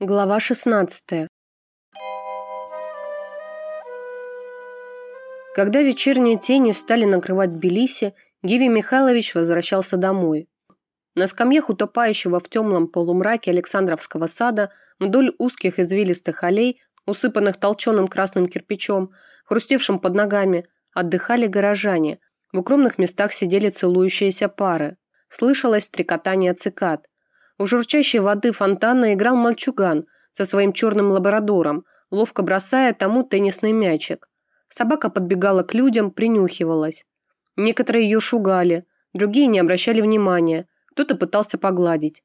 Глава 16. Когда вечерние тени стали накрывать Тбилиси, Гиви Михайлович возвращался домой. На скамьях утопающего в темном полумраке Александровского сада вдоль узких извилистых аллей, усыпанных толченым красным кирпичом, хрустевшим под ногами, отдыхали горожане. В укромных местах сидели целующиеся пары. Слышалось стрекотание цикад – у журчащей воды фонтана играл мальчуган со своим черным лабрадором, ловко бросая тому теннисный мячик. Собака подбегала к людям, принюхивалась. Некоторые ее шугали, другие не обращали внимания, кто-то пытался погладить.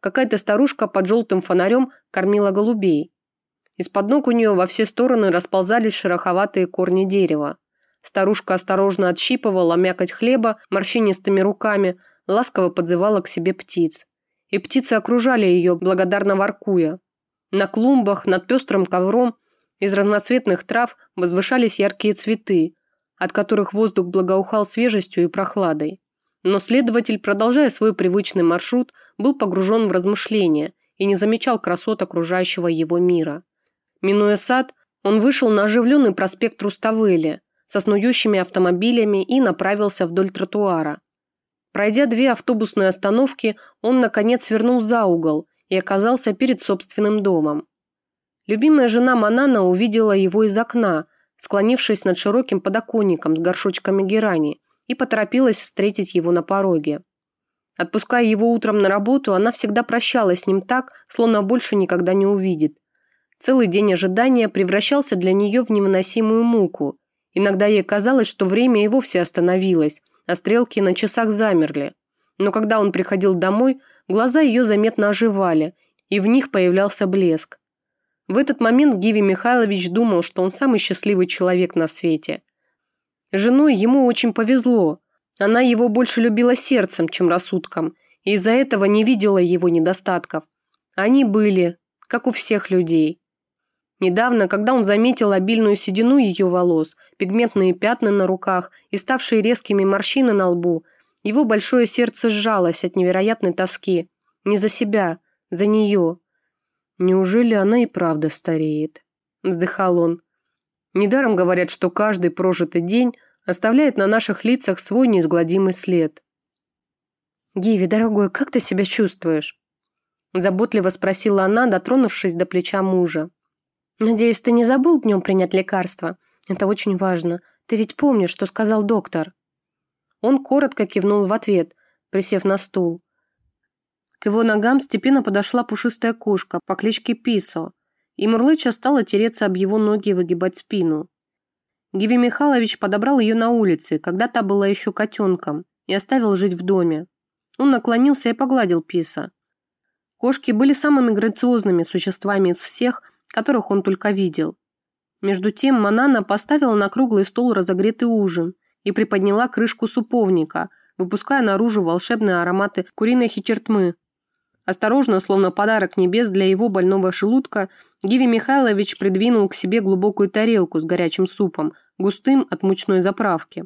Какая-то старушка под желтым фонарем кормила голубей. Из-под ног у нее во все стороны расползались шероховатые корни дерева. Старушка осторожно отщипывала мякоть хлеба морщинистыми руками, ласково подзывала к себе птиц и птицы окружали ее, благодарно воркуя. На клумбах над пестрым ковром из разноцветных трав возвышались яркие цветы, от которых воздух благоухал свежестью и прохладой. Но следователь, продолжая свой привычный маршрут, был погружен в размышления и не замечал красот окружающего его мира. Минуя сад, он вышел на оживленный проспект Руставели со снующими автомобилями и направился вдоль тротуара, Пройдя две автобусные остановки, он, наконец, свернул за угол и оказался перед собственным домом. Любимая жена Манана увидела его из окна, склонившись над широким подоконником с горшочками герани, и поторопилась встретить его на пороге. Отпуская его утром на работу, она всегда прощалась с ним так, словно больше никогда не увидит. Целый день ожидания превращался для нее в невыносимую муку. Иногда ей казалось, что время и вовсе остановилось, а стрелки на часах замерли. Но когда он приходил домой, глаза ее заметно оживали, и в них появлялся блеск. В этот момент Гиви Михайлович думал, что он самый счастливый человек на свете. Женой ему очень повезло. Она его больше любила сердцем, чем рассудком, и из-за этого не видела его недостатков. Они были, как у всех людей. Недавно, когда он заметил обильную седину ее волос, пигментные пятна на руках и ставшие резкими морщины на лбу, его большое сердце сжалось от невероятной тоски. Не за себя, за нее. Неужели она и правда стареет? Вздыхал он. Недаром говорят, что каждый прожитый день оставляет на наших лицах свой неизгладимый след. «Гиви, дорогой, как ты себя чувствуешь?» Заботливо спросила она, дотронувшись до плеча мужа. «Надеюсь, ты не забыл днем принять лекарство? Это очень важно. Ты ведь помнишь, что сказал доктор?» Он коротко кивнул в ответ, присев на стул. К его ногам степенно подошла пушистая кошка по кличке Писо, и Мурлыча стала тереться об его ноги и выгибать спину. Гиви Михайлович подобрал ее на улице, когда та была еще котенком, и оставил жить в доме. Он наклонился и погладил Писа. Кошки были самыми грациозными существами из всех, которых он только видел. Между тем Манана поставила на круглый стол разогретый ужин и приподняла крышку суповника, выпуская наружу волшебные ароматы куриной хичертмы. Осторожно, словно подарок небес для его больного желудка, Гиви Михайлович придвинул к себе глубокую тарелку с горячим супом, густым от мучной заправки.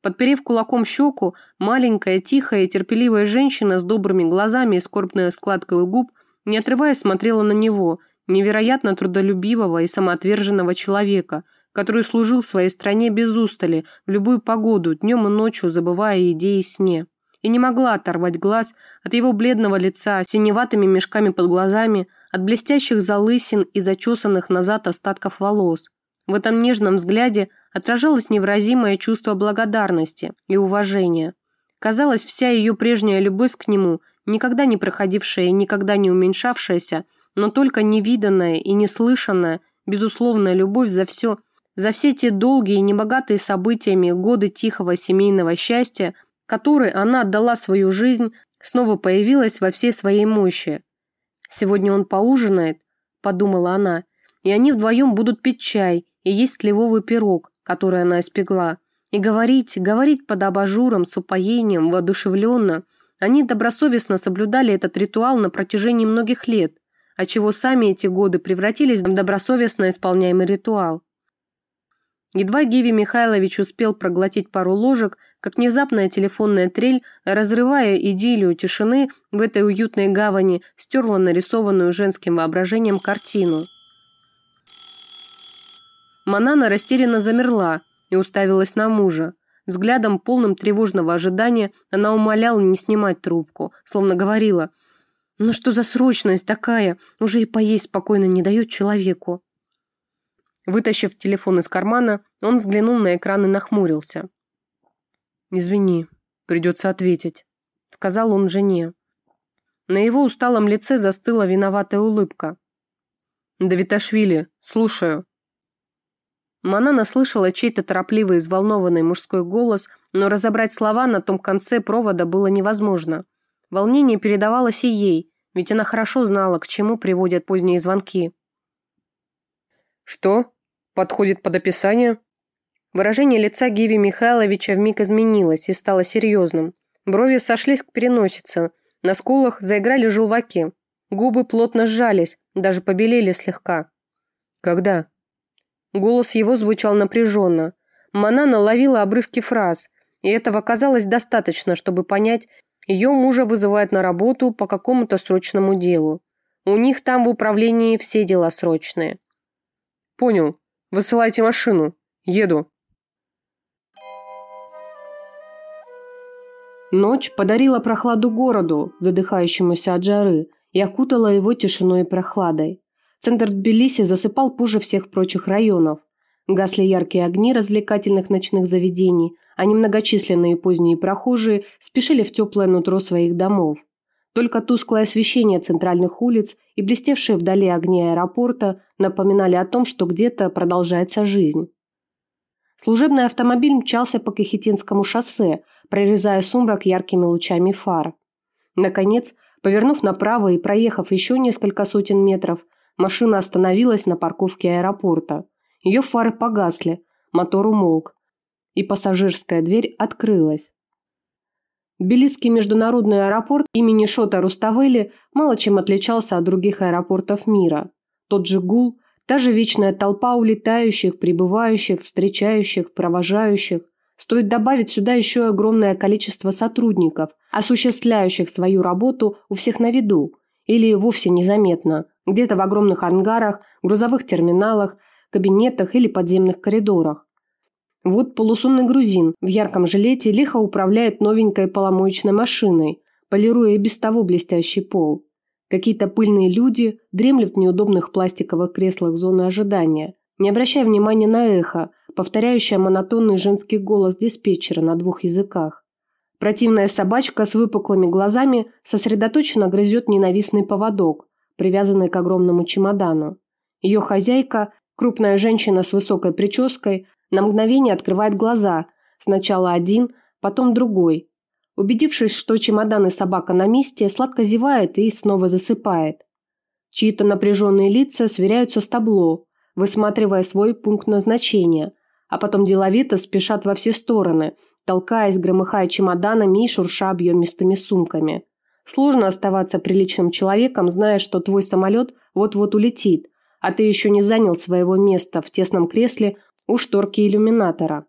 Подперев кулаком щеку, маленькая, тихая и терпеливая женщина с добрыми глазами и скорбной складкой у губ, не отрываясь, смотрела на него – невероятно трудолюбивого и самоотверженного человека, который служил своей стране без устали, в любую погоду, днем и ночью, забывая идеи и сне. И не могла оторвать глаз от его бледного лица, синеватыми мешками под глазами, от блестящих залысин и зачесанных назад остатков волос. В этом нежном взгляде отражалось невыразимое чувство благодарности и уважения. Казалось, вся ее прежняя любовь к нему, никогда не проходившая и никогда не уменьшавшаяся, но только невиданная и неслышанная, безусловная любовь за все, за все те долгие и небогатые событиями годы тихого семейного счастья, которой она отдала свою жизнь, снова появилась во всей своей мощи. «Сегодня он поужинает», – подумала она, – «и они вдвоем будут пить чай и есть сливовый пирог, который она испекла, и говорить, говорить под абажуром с упоением, воодушевленно. Они добросовестно соблюдали этот ритуал на протяжении многих лет, отчего сами эти годы превратились в добросовестно исполняемый ритуал. Едва Гиви Михайлович успел проглотить пару ложек, как внезапная телефонная трель, разрывая идиллию тишины в этой уютной гавани, стерла нарисованную женским воображением картину. Манана растерянно замерла и уставилась на мужа. Взглядом, полным тревожного ожидания, она умоляла не снимать трубку, словно говорила «Ну что за срочность такая? Уже и поесть спокойно не дает человеку». Вытащив телефон из кармана, он взглянул на экран и нахмурился. «Извини, придется ответить», — сказал он жене. На его усталом лице застыла виноватая улыбка. «Давиташвили, слушаю». Манана слышала чей-то торопливый, взволнованный мужской голос, но разобрать слова на том конце провода было невозможно. Волнение передавалось и ей, ведь она хорошо знала, к чему приводят поздние звонки. «Что?» Подходит под описание? Выражение лица Гиви Михайловича вмиг изменилось и стало серьезным. Брови сошлись к переносице. На скулах заиграли желваки. Губы плотно сжались, даже побелели слегка. «Когда?» Голос его звучал напряженно. Манана ловила обрывки фраз, и этого казалось достаточно, чтобы понять, ее мужа вызывают на работу по какому-то срочному делу. У них там в управлении все дела срочные. «Понял. Высылайте машину. Еду». Ночь подарила прохладу городу, задыхающемуся от жары, и окутала его тишиной и прохладой. Центр Тбилиси засыпал позже всех прочих районов. Гасли яркие огни развлекательных ночных заведений, а немногочисленные поздние прохожие спешили в теплое нутро своих домов. Только тусклое освещение центральных улиц и блестевшие вдали огни аэропорта напоминали о том, что где-то продолжается жизнь. Служебный автомобиль мчался по Кахетинскому шоссе, прорезая сумрак яркими лучами фар. Наконец, повернув направо и проехав еще несколько сотен метров, машина остановилась на парковке аэропорта. Ее фары погасли, мотор умолк, и пассажирская дверь открылась. Тбилисский международный аэропорт имени Шота Руставели мало чем отличался от других аэропортов мира. Тот же гул, та же вечная толпа улетающих, прибывающих, встречающих, провожающих. Стоит добавить сюда еще огромное количество сотрудников, осуществляющих свою работу у всех на виду или вовсе незаметно, где-то в огромных ангарах, грузовых терминалах, кабинетах или подземных коридорах. Вот полусонный грузин в ярком жилете лихо управляет новенькой поломоечной машиной, полируя и без того блестящий пол. Какие-то пыльные люди дремлют в неудобных пластиковых креслах зоны ожидания, не обращая внимания на эхо, повторяющее монотонный женский голос диспетчера на двух языках. Противная собачка с выпуклыми глазами сосредоточенно грызет ненавистный поводок, привязанный к огромному чемодану. Ее хозяйка, крупная женщина с высокой прической, на мгновение открывает глаза, сначала один, потом другой. Убедившись, что чемодан и собака на месте, сладко зевает и снова засыпает. Чьи-то напряженные лица сверяются с табло, высматривая свой пункт назначения, а потом деловито спешат во все стороны, толкаясь, громыхая чемоданами и шурша объемистыми сумками. Сложно оставаться приличным человеком, зная, что твой самолет вот-вот улетит, а ты еще не занял своего места в тесном кресле у шторки иллюминатора.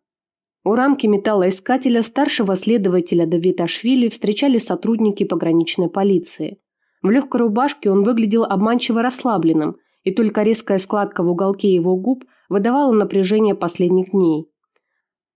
У рамки металлоискателя старшего следователя Давиташвили встречали сотрудники пограничной полиции. В легкой рубашке он выглядел обманчиво расслабленным, и только резкая складка в уголке его губ выдавала напряжение последних дней.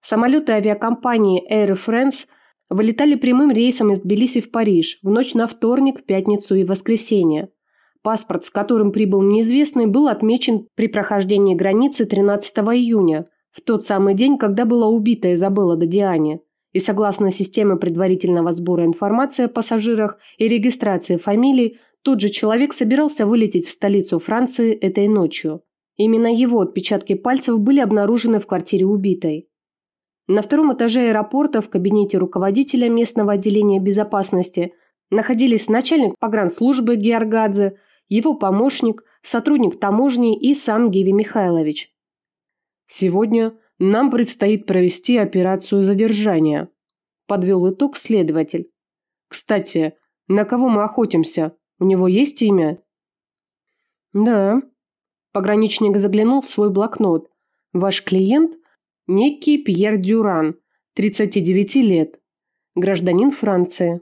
Самолеты авиакомпании Air France вылетали прямым рейсом из Тбилиси в Париж в ночь на вторник, пятницу и воскресенье. Паспорт, с которым прибыл неизвестный, был отмечен при прохождении границы 13 июня, в тот самый день, когда была убита Изабелла Додиане. И согласно системе предварительного сбора информации о пассажирах и регистрации фамилий, тот же человек собирался вылететь в столицу Франции этой ночью. Именно его отпечатки пальцев были обнаружены в квартире убитой. На втором этаже аэропорта в кабинете руководителя местного отделения безопасности находились начальник погранслужбы Георгадзе, его помощник, сотрудник таможни и сам Гиви Михайлович. «Сегодня нам предстоит провести операцию задержания», – подвел итог следователь. «Кстати, на кого мы охотимся? У него есть имя?» «Да». Пограничник заглянул в свой блокнот. «Ваш клиент Некий Пьер Дюран, 39 лет. Гражданин Франции.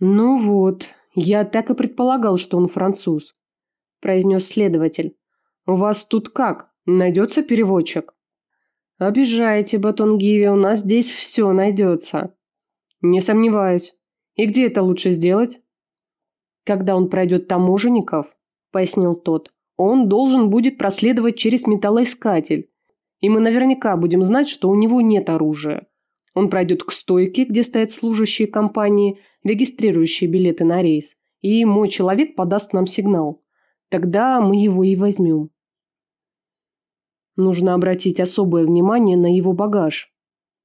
Ну вот, я так и предполагал, что он француз, произнес следователь. У вас тут как? Найдется переводчик? Обижаете, Батон Гиви, у нас здесь все найдется. Не сомневаюсь. И где это лучше сделать? Когда он пройдет таможенников, пояснил тот, он должен будет проследовать через металлоискатель. И мы наверняка будем знать, что у него нет оружия. Он пройдет к стойке, где стоят служащие компании, регистрирующие билеты на рейс, и мой человек подаст нам сигнал. Тогда мы его и возьмем. Нужно обратить особое внимание на его багаж,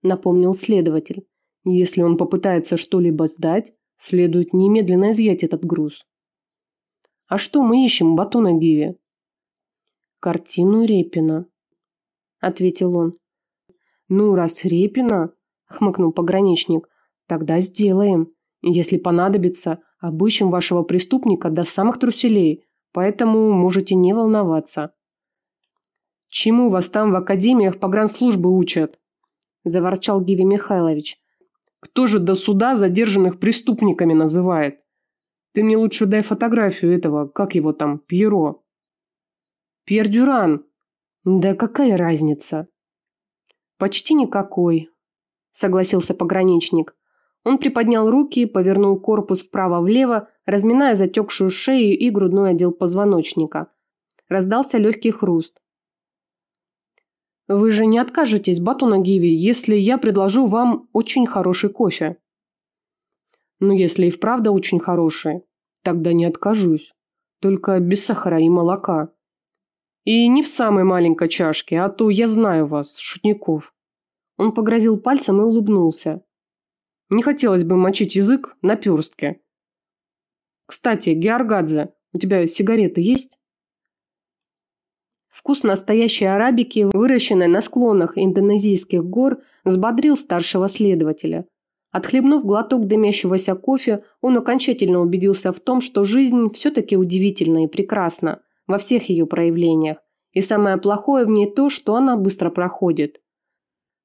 напомнил следователь. Если он попытается что-либо сдать, следует немедленно изъять этот груз. А что мы ищем, Батона Гиви? Картину Репина, ответил он. Ну, раз Репина, хмыкнул пограничник, тогда сделаем. Если понадобится, обыщем вашего преступника до самых труселей, поэтому можете не волноваться. Чему вас там в академиях погранслужбы учат? заворчал Гиви Михайлович. Кто же до суда задержанных преступниками называет? Ты мне лучше дай фотографию этого, как его там, Пьеро. Пьер Дюран. Да какая разница? Почти никакой, согласился пограничник. Он приподнял руки, повернул корпус вправо-влево, разминая затекшую шею и грудной отдел позвоночника. Раздался легкий хруст. Вы же не откажетесь, Батуна Гиви, если я предложу вам очень хороший кофе. Ну, если и вправду очень хороший, тогда не откажусь. Только без сахара и молока. И не в самой маленькой чашке, а то я знаю вас, шутников. Он погрозил пальцем и улыбнулся. Не хотелось бы мочить язык на перстке. Кстати, Георгадзе, у тебя сигареты есть? Вкус настоящей арабики, выращенной на склонах индонезийских гор, взбодрил старшего следователя. Отхлебнув глоток дымящегося кофе, он окончательно убедился в том, что жизнь все-таки удивительна и прекрасна во всех ее проявлениях, и самое плохое в ней то, что она быстро проходит.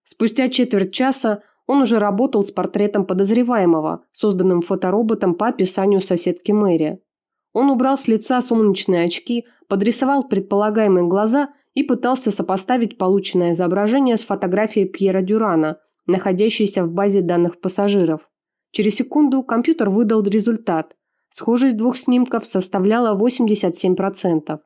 Спустя четверть часа он уже работал с портретом подозреваемого, созданным фотороботом по описанию соседки Мэри. Он убрал с лица солнечные очки, подрисовал предполагаемые глаза и пытался сопоставить полученное изображение с фотографией Пьера Дюрана, находящейся в базе данных пассажиров. Через секунду компьютер выдал результат. Схожесть двух снимков составляла 87%.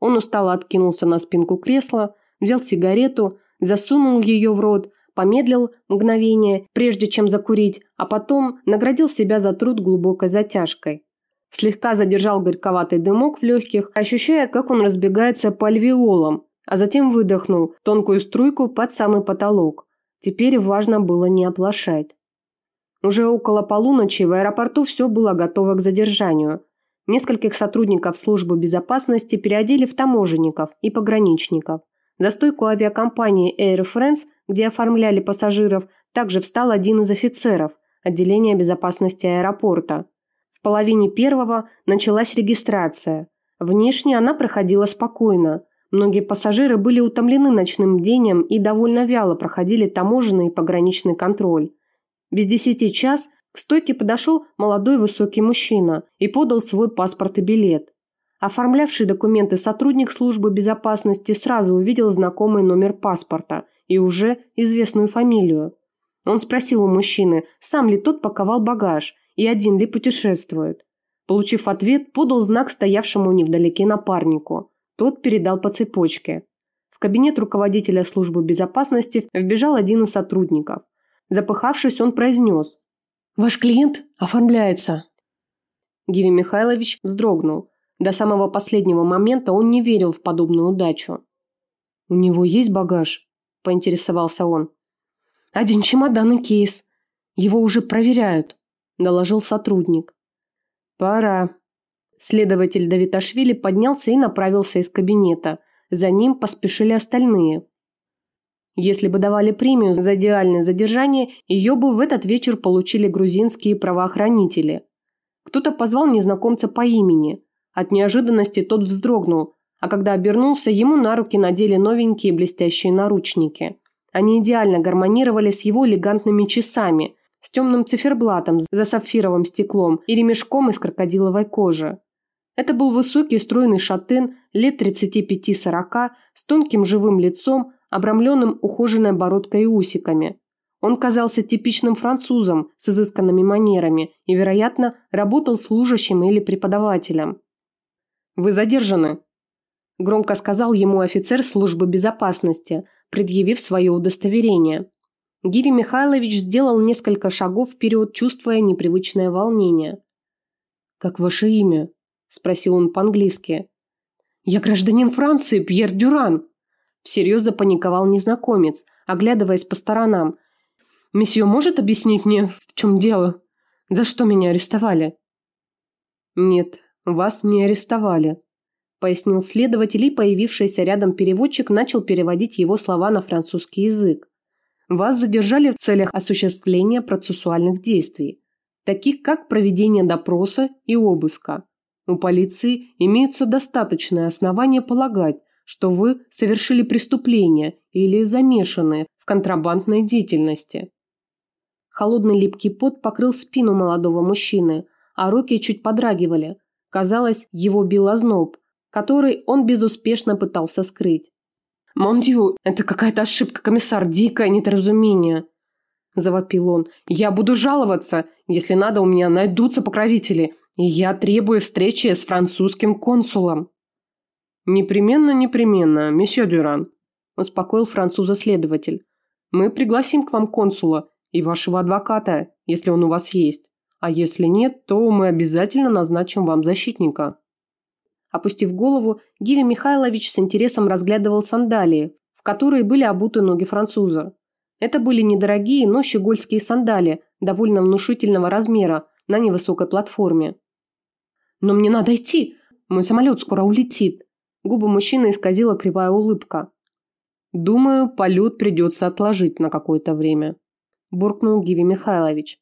Он устало откинулся на спинку кресла, взял сигарету, засунул ее в рот, помедлил мгновение, прежде чем закурить, а потом наградил себя за труд глубокой затяжкой. Слегка задержал горьковатый дымок в легких, ощущая, как он разбегается по альвеолам, а затем выдохнул тонкую струйку под самый потолок. Теперь важно было не оплошать. Уже около полуночи в аэропорту все было готово к задержанию. Нескольких сотрудников службы безопасности переодели в таможенников и пограничников. За стойку авиакомпании Air France, где оформляли пассажиров, также встал один из офицеров отделения безопасности аэропорта – в половине первого началась регистрация. Внешне она проходила спокойно. Многие пассажиры были утомлены ночным днем и довольно вяло проходили таможенный и пограничный контроль. Без десяти час к стойке подошел молодой высокий мужчина и подал свой паспорт и билет. Оформлявший документы сотрудник службы безопасности сразу увидел знакомый номер паспорта и уже известную фамилию. Он спросил у мужчины, сам ли тот паковал багаж, и один ли путешествует. Получив ответ, подал знак стоявшему невдалеке напарнику. Тот передал по цепочке. В кабинет руководителя службы безопасности вбежал один из сотрудников. Запыхавшись, он произнес. «Ваш клиент оформляется». Гиви Михайлович вздрогнул. До самого последнего момента он не верил в подобную удачу. «У него есть багаж?» – поинтересовался он. «Один чемодан и кейс. Его уже проверяют», доложил сотрудник. Пора. Следователь Давиташвили поднялся и направился из кабинета. За ним поспешили остальные. Если бы давали премию за идеальное задержание, ее бы в этот вечер получили грузинские правоохранители. Кто-то позвал незнакомца по имени. От неожиданности тот вздрогнул, а когда обернулся, ему на руки надели новенькие блестящие наручники. Они идеально гармонировали с его элегантными часами, с темным циферблатом за сапфировым стеклом и ремешком из крокодиловой кожи. Это был высокий стройный шатен лет 35-40 с тонким живым лицом, обрамленным ухоженной бородкой и усиками. Он казался типичным французом с изысканными манерами и, вероятно, работал служащим или преподавателем. «Вы задержаны», – громко сказал ему офицер службы безопасности, предъявив свое удостоверение. Гиви Михайлович сделал несколько шагов вперед, чувствуя непривычное волнение. «Как ваше имя?» – спросил он по-английски. «Я гражданин Франции, Пьер Дюран!» Всерьез запаниковал незнакомец, оглядываясь по сторонам. «Месье может объяснить мне, в чем дело? За что меня арестовали?» «Нет, вас не арестовали», – пояснил следователь, и появившийся рядом переводчик начал переводить его слова на французский язык. Вас задержали в целях осуществления процессуальных действий, таких как проведение допроса и обыска. У полиции имеются достаточные основания полагать, что вы совершили преступление или замешаны в контрабандной деятельности. Холодный липкий пот покрыл спину молодого мужчины, а руки чуть подрагивали. Казалось, его бил озноб, который он безуспешно пытался скрыть. «Мондью, это какая-то ошибка, комиссар, дикое недоразумение!» Завопил он. «Я буду жаловаться. Если надо, у меня найдутся покровители. И я требую встречи с французским консулом». «Непременно, непременно, месье Дюран», – успокоил француза следователь. «Мы пригласим к вам консула и вашего адвоката, если он у вас есть. А если нет, то мы обязательно назначим вам защитника». Опустив голову, Гиви Михайлович с интересом разглядывал сандалии, в которые были обуты ноги француза. Это были недорогие, но щегольские сандали, довольно внушительного размера, на невысокой платформе. «Но мне надо идти! Мой самолет скоро улетит!» Губы мужчины исказила кривая улыбка. «Думаю, полет придется отложить на какое-то время», – буркнул Гиви Михайлович.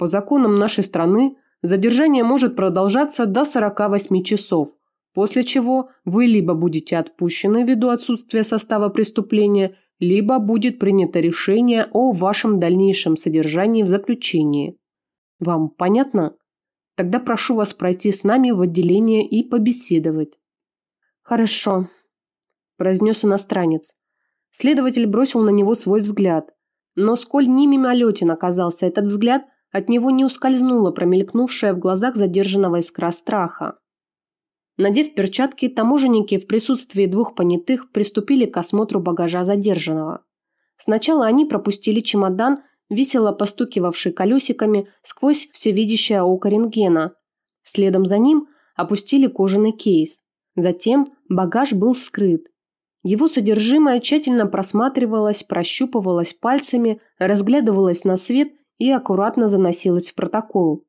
«По законам нашей страны задержание может продолжаться до 48 часов, после чего вы либо будете отпущены ввиду отсутствия состава преступления, либо будет принято решение о вашем дальнейшем содержании в заключении. Вам понятно? Тогда прошу вас пройти с нами в отделение и побеседовать. Хорошо, произнес иностранец. Следователь бросил на него свой взгляд. Но сколь не мимолетен оказался этот взгляд, от него не ускользнула промелькнувшая в глазах задержанного искра страха. Надев перчатки, таможенники в присутствии двух понятых приступили к осмотру багажа задержанного. Сначала они пропустили чемодан, весело постукивавший колесиками сквозь всевидящее око рентгена. Следом за ним опустили кожаный кейс. Затем багаж был скрыт. Его содержимое тщательно просматривалось, прощупывалось пальцами, разглядывалось на свет и аккуратно заносилось в протокол.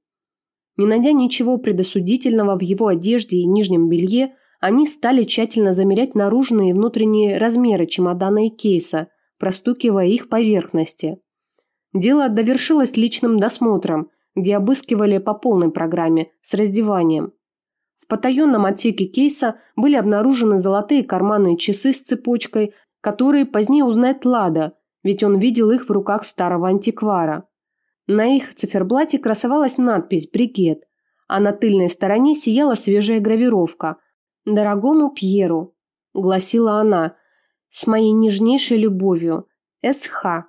Не найдя ничего предосудительного в его одежде и нижнем белье, они стали тщательно замерять наружные и внутренние размеры чемодана и кейса, простукивая их поверхности. Дело довершилось личным досмотром, где обыскивали по полной программе с раздеванием. В потаенном отсеке кейса были обнаружены золотые карманные часы с цепочкой, которые позднее узнает Лада, ведь он видел их в руках старого антиквара. На их циферблате красовалась надпись «Бригет», а на тыльной стороне сияла свежая гравировка «Дорогому Пьеру», – гласила она, – «с моей нежнейшей любовью, С.Х.».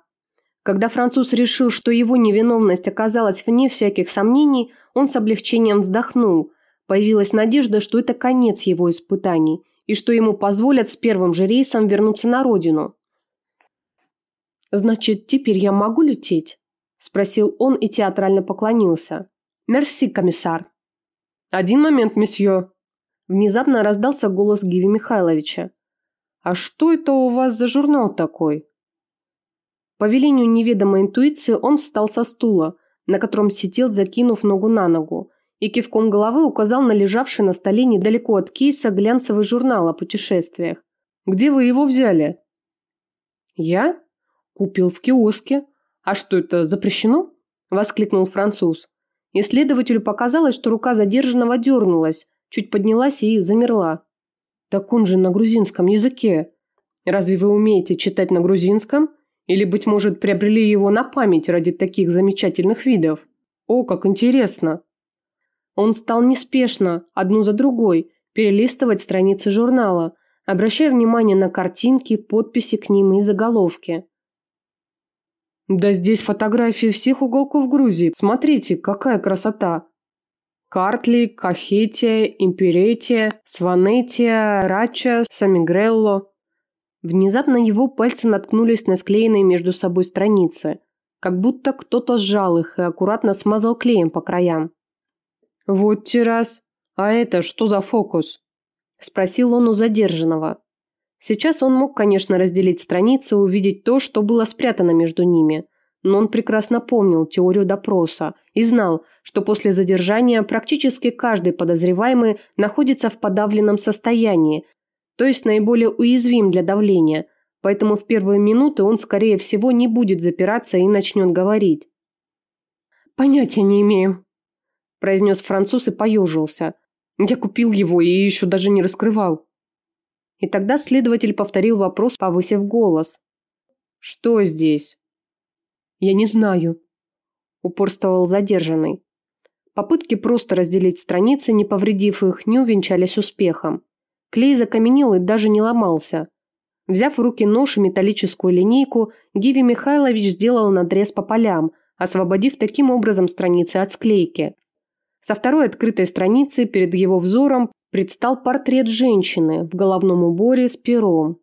Когда француз решил, что его невиновность оказалась вне всяких сомнений, он с облегчением вздохнул. Появилась надежда, что это конец его испытаний и что ему позволят с первым же рейсом вернуться на родину. «Значит, теперь я могу лететь?» Спросил он и театрально поклонился. «Мерси, комиссар». «Один момент, месье». Внезапно раздался голос Гиви Михайловича. «А что это у вас за журнал такой?» По велению неведомой интуиции он встал со стула, на котором сидел, закинув ногу на ногу, и кивком головы указал на лежавший на столе недалеко от кейса глянцевый журнал о путешествиях. «Где вы его взяли?» «Я?» «Купил в киоске. «А что это, запрещено?» – воскликнул француз. Исследователю показалось, что рука задержанного дернулась, чуть поднялась и замерла. «Так он же на грузинском языке. Разве вы умеете читать на грузинском? Или, быть может, приобрели его на память ради таких замечательных видов? О, как интересно! Он стал неспешно, одну за другой, перелистывать страницы журнала, обращая внимание на картинки, подписи к ним и заголовки. Да здесь фотографии всех уголков Грузии. Смотрите, какая красота. Картли, Кахетия, Имперетия, Сванетия, Рача, Самигрелло. Внезапно его пальцы наткнулись на склеенные между собой страницы, как будто кто-то сжал их и аккуратно смазал клеем по краям. «Вот террас. А это что за фокус?» – спросил он у задержанного. Сейчас он мог, конечно, разделить страницы и увидеть то, что было спрятано между ними, но он прекрасно помнил теорию допроса и знал, что после задержания практически каждый подозреваемый находится в подавленном состоянии, то есть наиболее уязвим для давления, поэтому в первые минуты он, скорее всего, не будет запираться и начнет говорить. «Понятия не имею», – произнес француз и поежился. «Я купил его и еще даже не раскрывал». И тогда следователь повторил вопрос, повысив голос. «Что здесь?» «Я не знаю», – упорствовал задержанный. Попытки просто разделить страницы, не повредив их, не увенчались успехом. Клей закаменел и даже не ломался. Взяв в руки нож и металлическую линейку, Гиви Михайлович сделал надрез по полям, освободив таким образом страницы от склейки. Со второй открытой страницы перед его взором предстал портрет женщины в головном уборе с пером.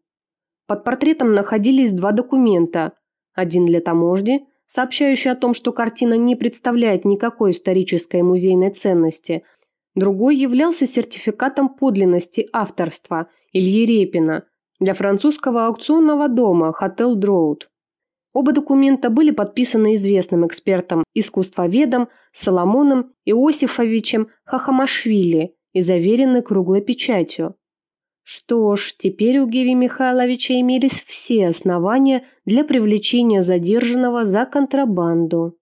Под портретом находились два документа. Один для таможни, сообщающий о том, что картина не представляет никакой исторической музейной ценности. Другой являлся сертификатом подлинности авторства Ильи Репина для французского аукционного дома Hotel Дроуд. Оба документа были подписаны известным экспертом-искусствоведом Соломоном Иосифовичем Хахамашвили – и заверены круглой печатью. Что ж, теперь у Геви Михайловича имелись все основания для привлечения задержанного за контрабанду.